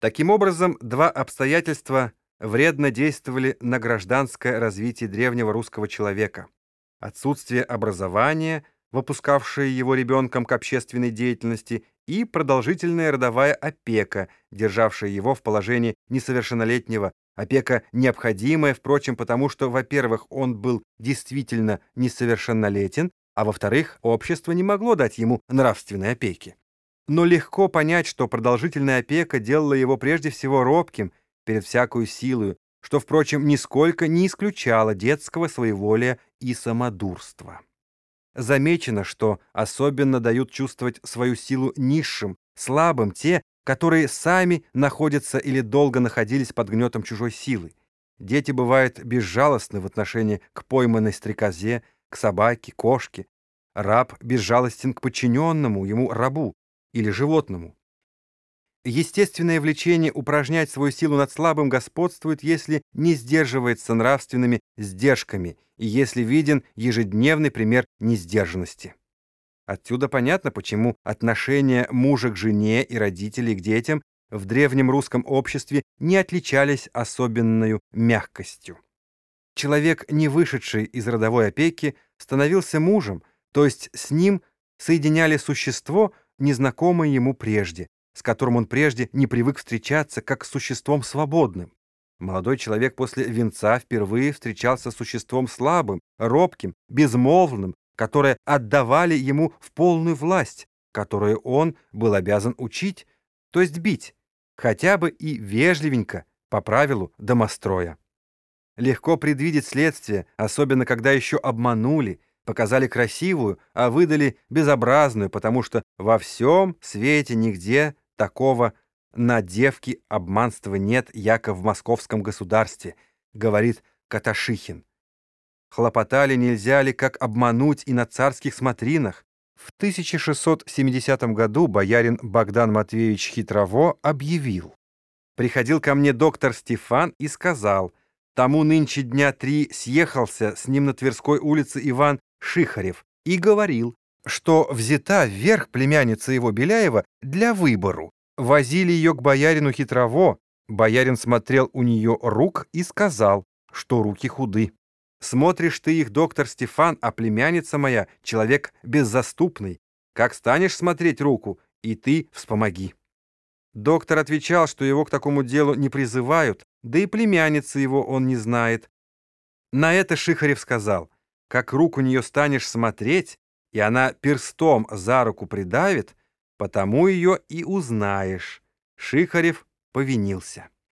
Таким образом, два обстоятельства вредно действовали на гражданское развитие древнего русского человека. Отсутствие образования, выпускавшее его ребенком к общественной деятельности, и продолжительная родовая опека, державшая его в положении несовершеннолетнего, опека необходимая, впрочем, потому что, во-первых, он был действительно несовершеннолетен, а во-вторых, общество не могло дать ему нравственной опеки. Но легко понять, что продолжительная опека делала его прежде всего робким перед всякую силою, что, впрочем, нисколько не исключало детского своеволия и самодурства. Замечено, что особенно дают чувствовать свою силу низшим, слабым те, которые сами находятся или долго находились под гнетом чужой силы. Дети бывают безжалостны в отношении к пойманной стрекозе, к собаке, кошке. Раб безжалостен к подчиненному ему рабу или животному. Естественное влечение упражнять свою силу над слабым господствует, если не сдерживается нравственными сдержками и если виден ежедневный пример несдержанности. Отсюда понятно, почему отношения мужа к жене и родителей к детям в древнем русском обществе не отличались особенной мягкостью. Человек, не вышедший из родовой опеки, становился мужем, то есть с ним соединяли существо, незнакомое ему прежде, с которым он прежде не привык встречаться, как с существом свободным. Молодой человек после венца впервые встречался с существом слабым, робким, безмолвным, которое отдавали ему в полную власть, которую он был обязан учить, то есть бить, хотя бы и вежливенько, по правилу домостроя. Легко предвидеть следствие, особенно когда еще обманули, показали красивую, а выдали безобразную, потому что во всем свете нигде Такого на девки обманства нет, яко в московском государстве, говорит Каташихин. Хлопотали нельзя ли, как обмануть и на царских смотринах. В 1670 году боярин Богдан Матвеевич Хитрово объявил. Приходил ко мне доктор Стефан и сказал, тому нынче дня три съехался с ним на Тверской улице Иван Шихарев и говорил, что взята вверх племянница его Беляева для выбору. Возили ее к боярину хитрово. Боярин смотрел у нее рук и сказал, что руки худы. Смотришь ты их, доктор Стефан, а племянница моя — человек беззаступный. Как станешь смотреть руку, и ты вспомоги. Доктор отвечал, что его к такому делу не призывают, да и племянницы его он не знает. На это Шихарев сказал, как руку нее станешь смотреть, и она перстом за руку придавит, потому ее и узнаешь. Шихарев повинился.